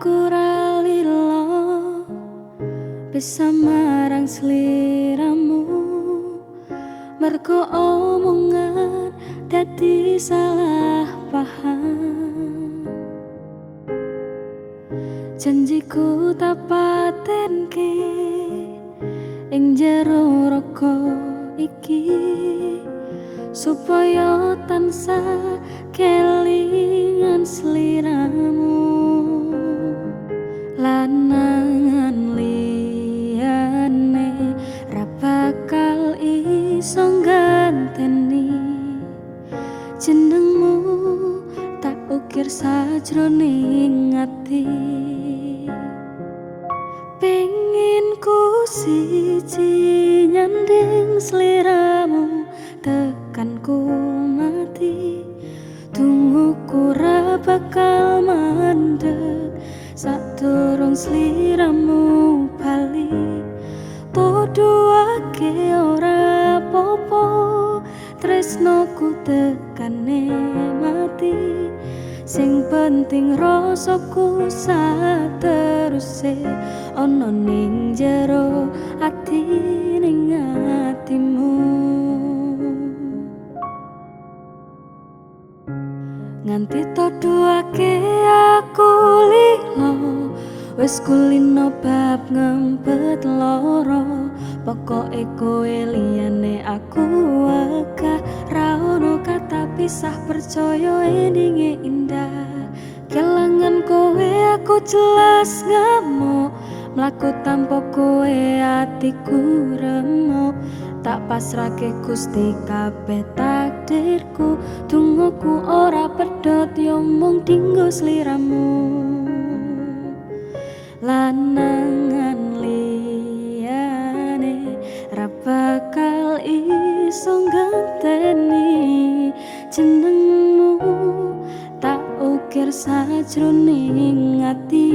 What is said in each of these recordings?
aku ralilo bisa marang sliramu mergo omongan dadi salah paham. Janjiku tak patenke ing jero roko iki. Supaya tansah kelingan sliramu sajroning ati. Pengen ku siji nyanding sliramu tekan ku mati. Tungguku ra bakal mandek sak sliramu bali podo ake ora popo tresnoku tekane mati sing penting rasaku sateruse ana ning jero ati ning atimu. Nganti todoake aku lilo wis kulino bab ngempet loro. Pokoke kowe liyane aku wegah ra ono kata pisah percaya endinge jelas ngamuk mlaku tanpa kowe atiku remuk. Tak pasrake Gusti kabeh takdirku tungguku ora pedot yo mung dinggo sliramu sajroning ati.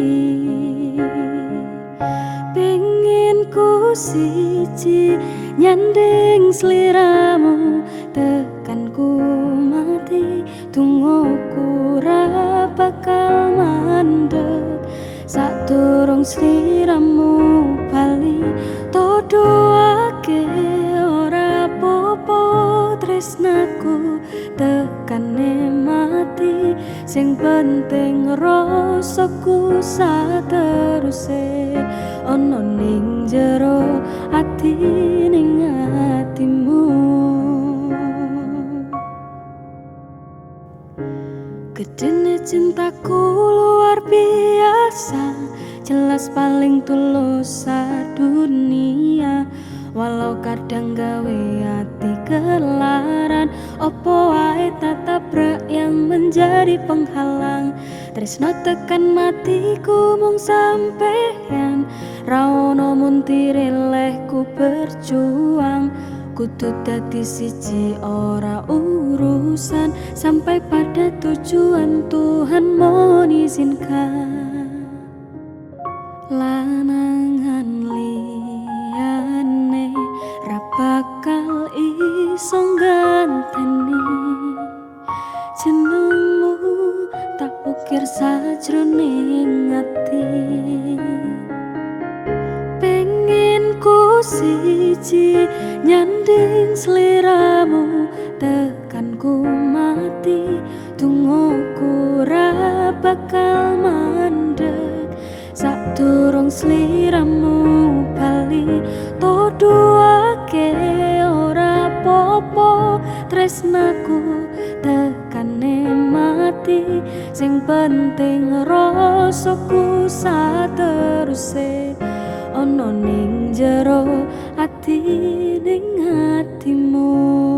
Pengen ku siji nyanding sliramu tekan ku mati. Tungguku ra bakal mandek sak durung sliramu tresnaku tekane mati sing penting rasaku sateruse ana ning jero ati ning atimu. Gedene cintaku luar biasa Jelas paling tulus dunia Walau kadang gawe hati kelaran Opo wae tatabrak yang menjadi penghalang. Tresno tekan matiku mung sampeyan. Raono muntire lehku berjuang. Kudu dadi siji ora urusan. Sampai pada tujuan Tuhan mengizinkan Lanangan liyane ukir sajroning ati pengen ku siji nyanding sliramu tekan ku mati. Tungguku ra bakal mandek. Sak durung sliramu bali todoake tresnaku tekane mati sing penting rasaku saterusé. Ana ning jero ati ning atimu